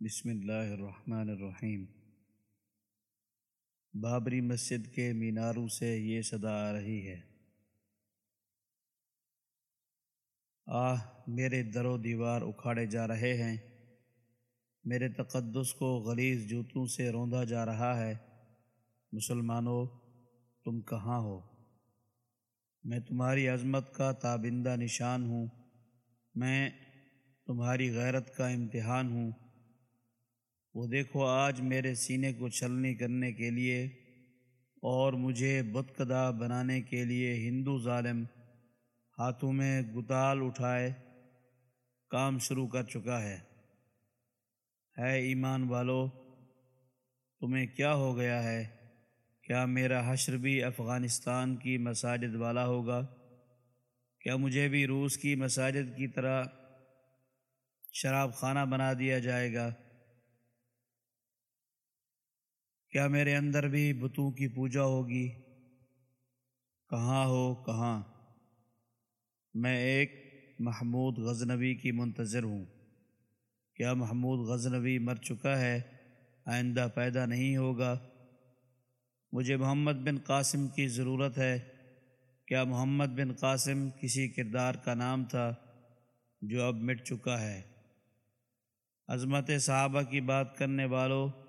بسم اللہ الرحمن الرحیم۔ بابری مسجد کے میناروں سے یہ صدا آ رہی ہے۔ آہ، میرے در و دیوار اکھاڑے جا رہے ہیں۔ میرے تقدس کو غلیظ جوتوں سے روندا جا رہا ہے۔ مسلمانوں، تم کہاں ہو؟ میں تمہاری عظمت کا تابندہ نشان ہوں۔ میں تمہاری غیرت کا امتحان ہوں۔ وہ دیکھو، آج میرے سینے کو چھلنی کرنے کے لیے اور مجھے بدقدا بنانے کے لیے ہندو ظالم ہاتھوں میں گتال اٹھائے کام شروع کر چکا ہے۔ ہے ایمان والو، تمہیں کیا ہو گیا ہے؟ کیا میرا حشر بھی افغانستان کی مساجد والا ہوگا؟ کیا مجھے بھی روس کی مساجد کی طرح شراب خانہ بنا دیا جائے گا؟ کیا میرے اندر بھی بتوں کی پوجا ہوگی؟ کہاں ہو؟ کہاں؟ میں ایک محمود غزنوی کی منتظر ہوں۔ کیا محمود غزنوی مر چکا ہے؟ آئندہ پیدا نہیں ہوگا۔ مجھے محمد بن قاسم کی ضرورت ہے۔ کیا محمد بن قاسم کسی کردار کا نام تھا جو اب مٹ چکا ہے؟ عظمت صحابہ کی بات کرنے والوں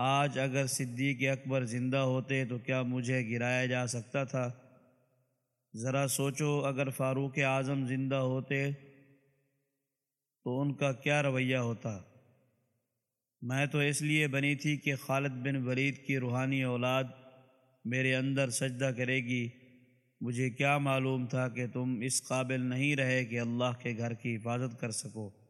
آج اگر صدیق اکبر زندہ ہوتے تو کیا مجھے گرایا جا سکتا تھا؟ ذرا سوچو، اگر فاروق اعظم زندہ ہوتے تو ان کا کیا رویہ ہوتا؟ میں تو اس لیے بنی تھی کہ خالد بن ولید کی روحانی اولاد میرے اندر سجدہ کرے گی۔ مجھے کیا معلوم تھا کہ تم اس قابل نہیں رہے کہ اللہ کے گھر کی حفاظت کر سکو۔